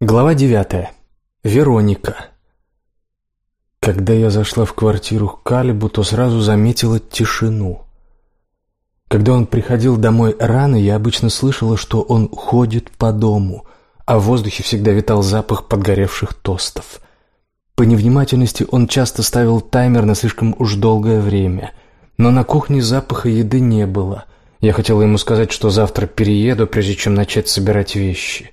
Глава девятая. Вероника. Когда я зашла в квартиру к Калибу, то сразу заметила тишину. Когда он приходил домой рано, я обычно слышала, что он ходит по дому, а в воздухе всегда витал запах подгоревших тостов. По невнимательности он часто ставил таймер на слишком уж долгое время, но на кухне запаха еды не было. Я хотела ему сказать, что завтра перееду, прежде чем начать собирать вещи.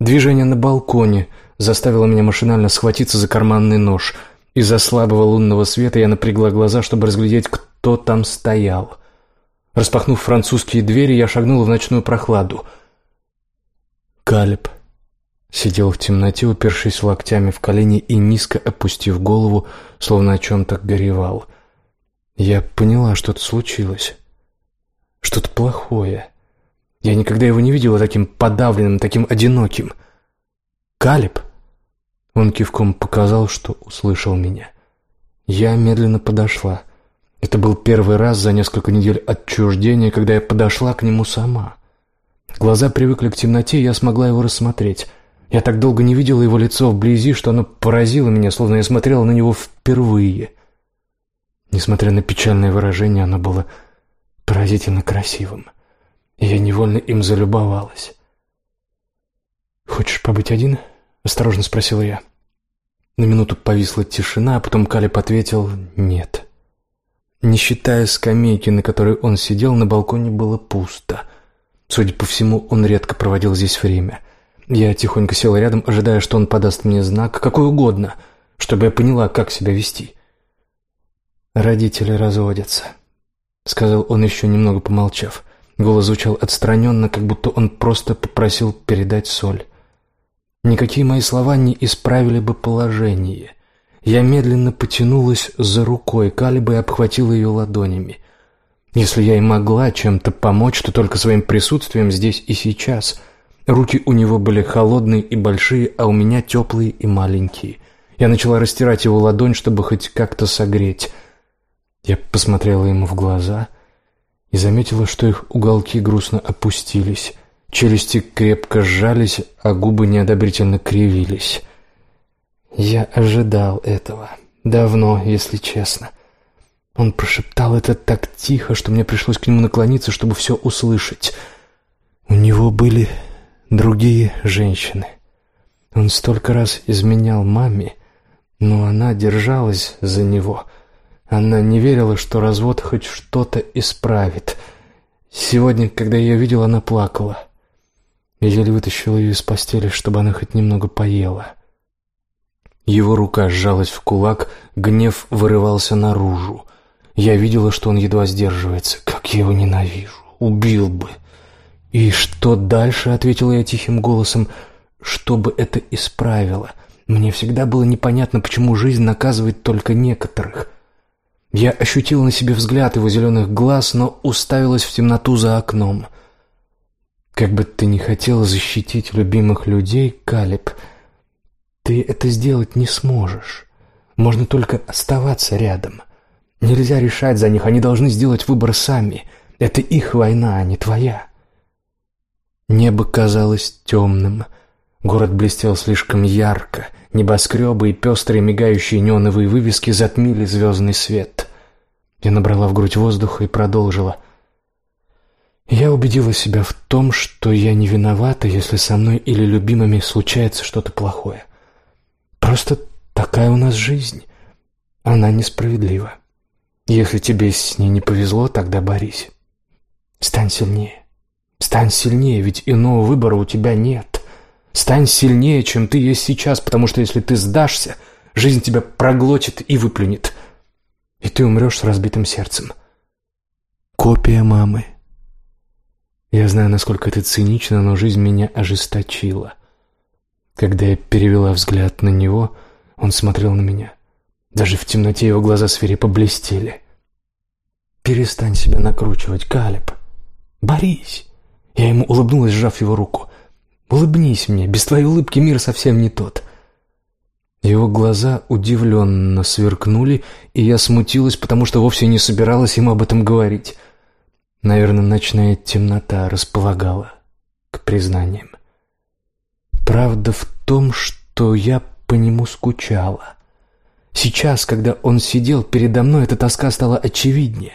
Движение на балконе заставило меня машинально схватиться за карманный нож. Из-за слабого лунного света я напрягла глаза, чтобы разглядеть, кто там стоял. Распахнув французские двери, я шагнула в ночную прохладу. Калеб сидел в темноте, упершись локтями в колени и низко опустив голову, словно о чем-то горевал. Я поняла, что-то случилось. Что-то плохое. Я никогда его не видела таким подавленным, таким одиноким. «Калиб!» Он кивком показал, что услышал меня. Я медленно подошла. Это был первый раз за несколько недель отчуждения, когда я подошла к нему сама. Глаза привыкли к темноте, и я смогла его рассмотреть. Я так долго не видела его лицо вблизи, что оно поразило меня, словно я смотрела на него впервые. Несмотря на печальное выражение, оно было поразительно красивым я невольно им залюбовалась. «Хочешь побыть один?» — осторожно спросила я. На минуту повисла тишина, а потом Калиб ответил «нет». Не считая скамейки, на которой он сидел, на балконе было пусто. Судя по всему, он редко проводил здесь время. Я тихонько села рядом, ожидая, что он подаст мне знак, какой угодно, чтобы я поняла, как себя вести. «Родители разводятся», — сказал он еще немного помолчав. Голос звучал отстраненно, как будто он просто попросил передать соль. Никакие мои слова не исправили бы положение. Я медленно потянулась за рукой, Калиба и обхватила ее ладонями. Если я и могла чем-то помочь, то только своим присутствием здесь и сейчас. Руки у него были холодные и большие, а у меня теплые и маленькие. Я начала растирать его ладонь, чтобы хоть как-то согреть. Я посмотрела ему в глаза — и заметила, что их уголки грустно опустились, челюсти крепко сжались, а губы неодобрительно кривились. Я ожидал этого. Давно, если честно. Он прошептал это так тихо, что мне пришлось к нему наклониться, чтобы все услышать. У него были другие женщины. Он столько раз изменял маме, но она держалась за него — она не верила, что развод хоть что-то исправит. Сегодня, когда я ее видел, она плакала. Я еле вытащил ее из постели, чтобы она хоть немного поела. Его рука сжалась в кулак, гнев вырывался наружу. Я видела, что он едва сдерживается. Как я его ненавижу! Убил бы! «И что дальше?» — ответила я тихим голосом. «Чтобы это исправило. Мне всегда было непонятно, почему жизнь наказывает только некоторых». Я ощутила на себе взгляд его зеленых глаз, но уставилась в темноту за окном. Как бы ты ни хотела защитить любимых людей, Калиб, ты это сделать не сможешь. Можно только оставаться рядом. Нельзя решать за них, они должны сделать выбор сами. Это их война, а не твоя. Небо казалось темным. Город блестел слишком ярко. Небоскребы и пестрые мигающие неоновые вывески затмили звездный свет. Я набрала в грудь воздуха и продолжила. Я убедила себя в том, что я не виновата, если со мной или любимыми случается что-то плохое. Просто такая у нас жизнь. Она несправедлива. Если тебе с ней не повезло, тогда борись. Стань сильнее. Стань сильнее, ведь иного выбора у тебя нет. Стань сильнее, чем ты есть сейчас, потому что если ты сдашься, жизнь тебя проглотит и выплюнет. И ты умрешь с разбитым сердцем. Копия мамы. Я знаю, насколько это цинично, но жизнь меня ожесточила. Когда я перевела взгляд на него, он смотрел на меня. Даже в темноте его глаза свирепо блестели. «Перестань себя накручивать, Калеб. Борись!» Я ему улыбнулась, сжав его руку. Улыбнись мне, без твоей улыбки мир совсем не тот». Его глаза удивленно сверкнули, и я смутилась, потому что вовсе не собиралась ему об этом говорить. Наверное, ночная темнота располагала к признаниям. Правда в том, что я по нему скучала. Сейчас, когда он сидел передо мной, эта тоска стала очевиднее.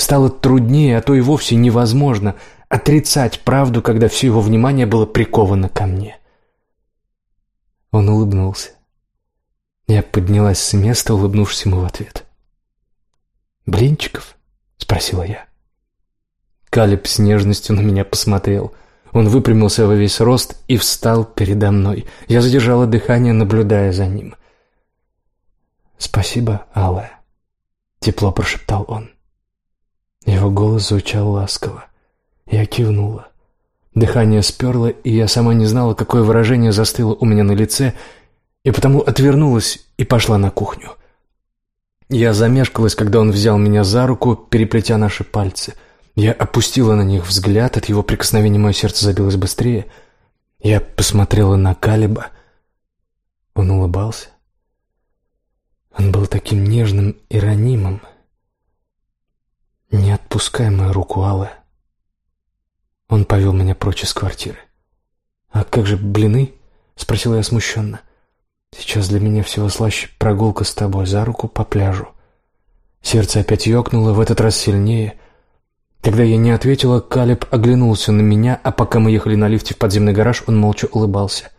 Стало труднее, а то и вовсе невозможно отрицать правду, когда все его внимание было приковано ко мне. Он улыбнулся. Я поднялась с места, улыбнувшись ему в ответ. «Блинчиков?» — спросила я. Калиб с нежностью на меня посмотрел. Он выпрямился во весь рост и встал передо мной. Я задержала дыхание, наблюдая за ним. «Спасибо, Алла», — тепло прошептал он. Его голос звучал ласково. Я кивнула. Дыхание сперло, и я сама не знала, какое выражение застыло у меня на лице, и потому отвернулась и пошла на кухню. Я замешкалась, когда он взял меня за руку, переплетя наши пальцы. Я опустила на них взгляд, от его прикосновения мое сердце забилось быстрее. Я посмотрела на Калиба. Он улыбался. Он был таким нежным и ранимым. «Не отпускай мою руку, Алла». Он повел меня прочь из квартиры. «А как же блины?» — спросила я смущенно. «Сейчас для меня всего слаще прогулка с тобой за руку по пляжу». Сердце опять ёкнуло, в этот раз сильнее. Когда я не ответила, Калеб оглянулся на меня, а пока мы ехали на лифте в подземный гараж, он молча улыбался.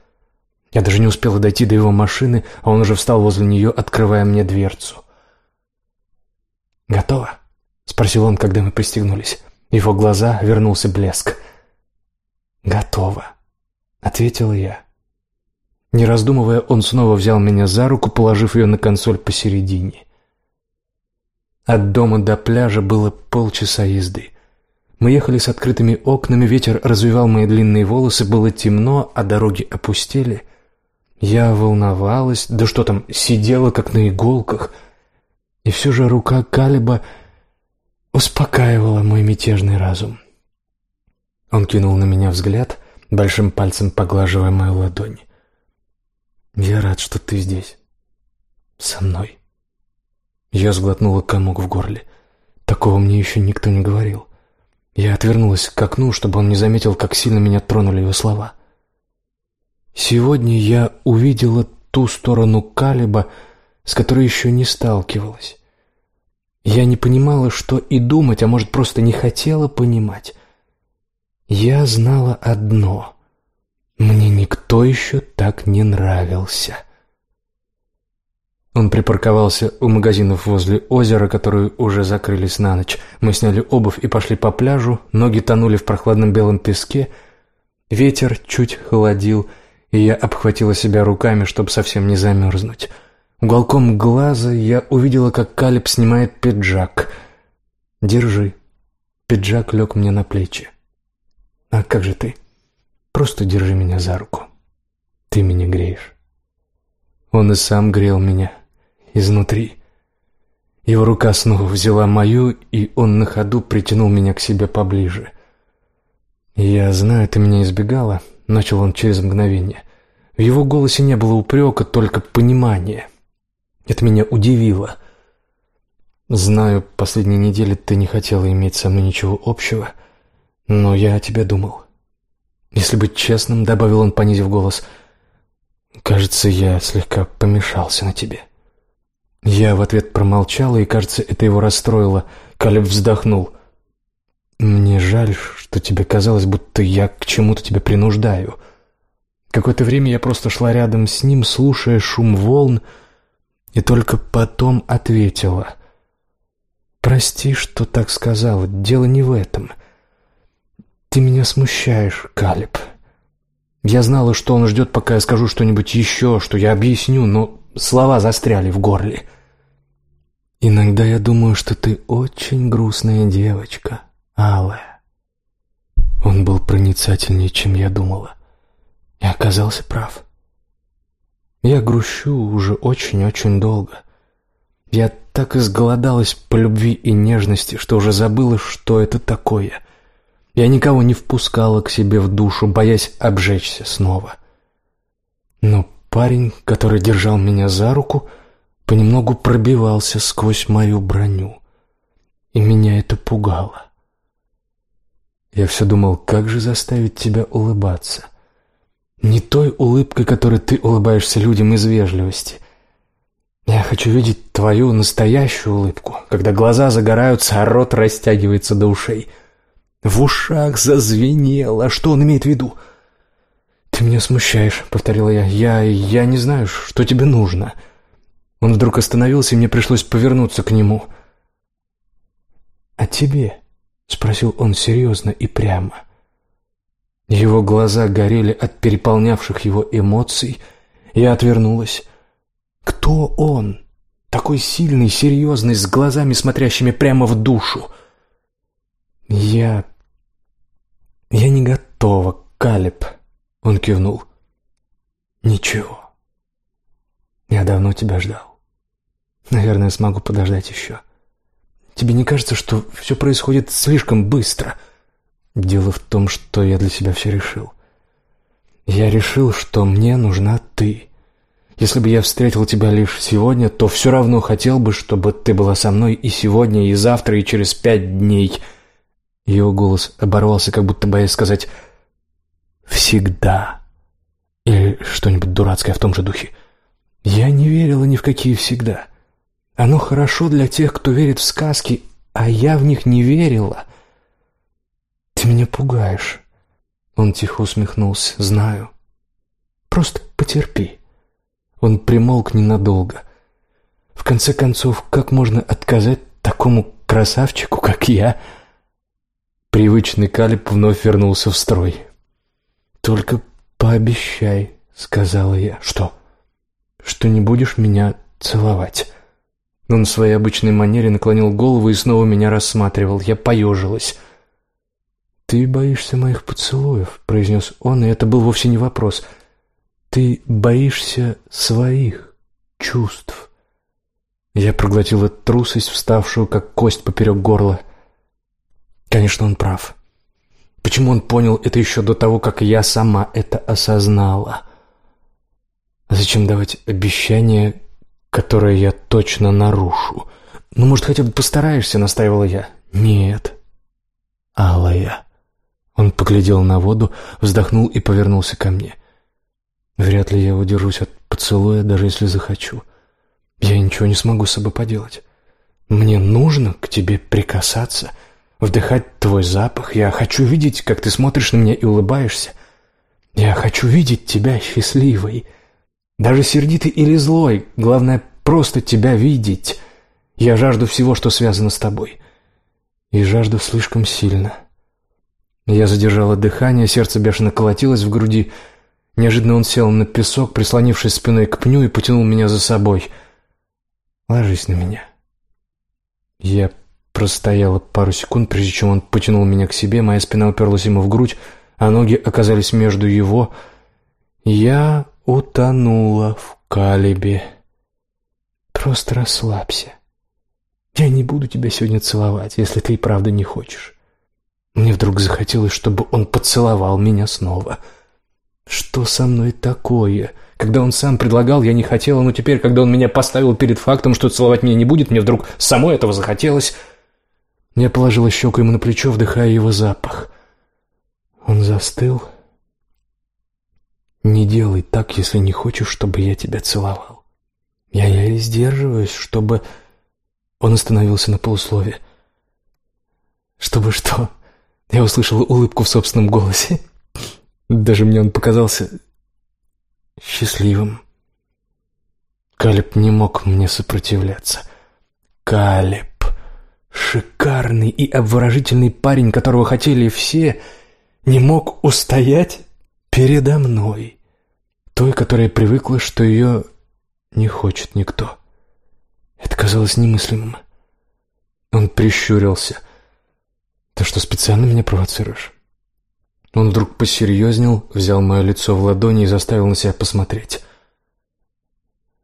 Я даже не успела дойти до его машины, а он уже встал возле нее, открывая мне дверцу. «Готово?» — спросил он, когда мы пристегнулись. Его глаза вернулся блеск. «Готово», — ответила я. Не раздумывая, он снова взял меня за руку, положив ее на консоль посередине. От дома до пляжа было полчаса езды. Мы ехали с открытыми окнами, ветер развивал мои длинные волосы, было темно, а дороги опустели. Я волновалась, да что там, сидела как на иголках. И все же рука Калиба успокаивала мой мятежный разум. Он кинул на меня взгляд, большим пальцем поглаживая мою ладонь. «Я рад, что ты здесь. Со мной». Я сглотнула комок в горле. Такого мне еще никто не говорил. Я отвернулась к окну, чтобы он не заметил, как сильно меня тронули его слова. Сегодня я увидела ту сторону Калиба, с которой еще не сталкивалась. Я не понимала, что и думать, а может, просто не хотела понимать. Я знала одно — мне никто еще так не нравился. Он припарковался у магазинов возле озера, которые уже закрылись на ночь. Мы сняли обувь и пошли по пляжу, ноги тонули в прохладном белом песке. Ветер чуть холодил, и я обхватила себя руками, чтобы совсем не замерзнуть. Уголком глаза я увидела, как Калиб снимает пиджак. «Держи». Пиджак лег мне на плечи. «А как же ты? Просто держи меня за руку. Ты меня греешь». Он и сам грел меня изнутри. Его рука снова взяла мою, и он на ходу притянул меня к себе поближе. «Я знаю, ты меня избегала», — начал он через мгновение. В его голосе не было упрека, только понимание. Это меня удивило. Знаю, последние недели ты не хотела иметь со мной ничего общего, но я о тебе думал. Если быть честным, добавил он, понизив голос, кажется, я слегка помешался на тебе. Я в ответ промолчала, и, кажется, это его расстроило. Калеб вздохнул. «Мне жаль, что тебе казалось, будто я к чему-то тебя принуждаю». Какое-то время я просто шла рядом с ним, слушая шум волн, и только потом ответила. «Прости, что так сказала. Дело не в этом. Ты меня смущаешь, Калиб. Я знала, что он ждет, пока я скажу что-нибудь еще, что я объясню, но слова застряли в горле. Иногда я думаю, что ты очень грустная девочка, Алая». Он был проницательнее, чем я думала, и оказался прав. Я грущу уже очень-очень долго. Я так изголодалась по любви и нежности, что уже забыла, что это такое. Я никого не впускала к себе в душу, боясь обжечься снова. Но парень, который держал меня за руку, понемногу пробивался сквозь мою броню, и меня это пугало. Я все думал, как же заставить тебя улыбаться. Не той улыбкой, которой ты улыбаешься людям из вежливости. Я хочу видеть твою настоящую улыбку, когда глаза загораются, а рот растягивается до ушей. В ушах зазвенело. Что он имеет в виду? «Ты меня смущаешь», — повторила я. «Я... я не знаю, что тебе нужно». Он вдруг остановился, и мне пришлось повернуться к нему. «А тебе?» — спросил он серьезно и прямо. Его глаза горели от переполнявших его эмоций. Я отвернулась. Кто он? Такой сильный, серьезный, с глазами, смотрящими прямо в душу. Я... Я не готова, Калеб. Он кивнул. Ничего. Я давно тебя ждал. Наверное, смогу подождать еще. Тебе не кажется, что все происходит слишком быстро — Дело в том, что я для себя все решил. Я решил, что мне нужна ты. Если бы я встретил тебя лишь сегодня, то все равно хотел бы, чтобы ты была со мной и сегодня, и завтра, и через пять дней. Его голос оборвался, как будто боясь сказать «всегда» или что-нибудь дурацкое в том же духе. Я не верила ни в какие «всегда». Оно хорошо для тех, кто верит в сказки, а я в них не верила. «Ты меня пугаешь». Он тихо усмехнулся. «Знаю. Просто потерпи». Он примолк ненадолго. В конце концов, как можно отказать такому красавчику, как я? Привычный Калиб вновь вернулся в строй. «Только пообещай», — сказала я. «Что?» «Что не будешь меня целовать». Он в своей обычной манере наклонил голову и снова меня рассматривал. Я поежилась. «Ты боишься моих поцелуев», — произнес он, и это был вовсе не вопрос. «Ты боишься своих чувств». Я проглотила трусость, вставшую, как кость поперек горла. Конечно, он прав. Почему он понял это еще до того, как я сама это осознала? Зачем давать обещание, которое я точно нарушу? Ну, может, хотя бы постараешься, настаивала я. Нет, алая. Он поглядел на воду, вздохнул и повернулся ко мне. Вряд ли я удержусь от поцелуя, даже если захочу. Я ничего не смогу с собой поделать. Мне нужно к тебе прикасаться, вдыхать твой запах. Я хочу видеть, как ты смотришь на меня и улыбаешься. Я хочу видеть тебя счастливой. Даже сердитой или злой. Главное, просто тебя видеть. Я жажду всего, что связано с тобой. И жажду слишком сильно. — я задержала дыхание, сердце бешено колотилось в груди. Неожиданно он сел на песок, прислонившись спиной к пню, и потянул меня за собой. «Ложись на меня». Я простояла пару секунд, прежде чем он потянул меня к себе, моя спина уперлась ему в грудь, а ноги оказались между его. Я утонула в калибе. «Просто расслабься. Я не буду тебя сегодня целовать, если ты и правда не хочешь. Мне вдруг захотелось, чтобы он поцеловал меня снова. Что со мной такое? Когда он сам предлагал, я не хотела, но теперь, когда он меня поставил перед фактом, что целовать меня не будет, мне вдруг самой этого захотелось. Я положила щеку ему на плечо, вдыхая его запах. Он застыл. «Не делай так, если не хочешь, чтобы я тебя целовал. Я еле сдерживаюсь, чтобы...» Он остановился на полуслове. «Чтобы что?» Я услышал улыбку в собственном голосе. Даже мне он показался счастливым. Калеб не мог мне сопротивляться. Калеб, шикарный и обворожительный парень, которого хотели все, не мог устоять передо мной. Той, которая привыкла, что ее не хочет никто. Это казалось немыслимым. Он прищурился — ты что, специально меня провоцируешь? Он вдруг посерьезнел, взял мое лицо в ладони и заставил на себя посмотреть.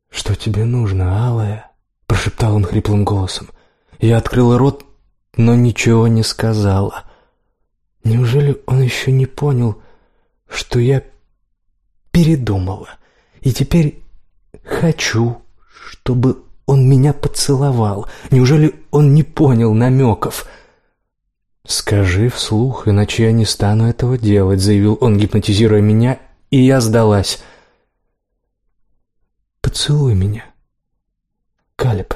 «Что тебе нужно, алая?» — прошептал он хриплым голосом. Я открыла рот, но ничего не сказала. Неужели он еще не понял, что я передумала и теперь хочу, чтобы он меня поцеловал? Неужели он не понял намеков?» «Скажи вслух, иначе я не стану этого делать», — заявил он, гипнотизируя меня, и я сдалась. «Поцелуй меня, Калеб».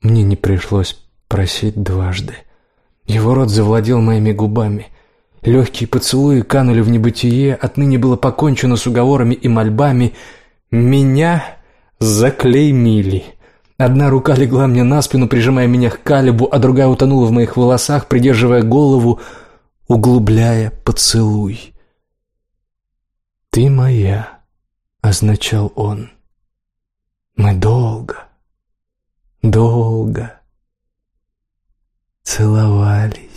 Мне не пришлось просить дважды. Его рот завладел моими губами. Легкие поцелуи канули в небытие, отныне было покончено с уговорами и мольбами. Меня заклеймили. Одна рука легла мне на спину, прижимая меня к калибу, а другая утонула в моих волосах, придерживая голову, углубляя поцелуй. «Ты моя», — означал он. Мы долго, долго целовались.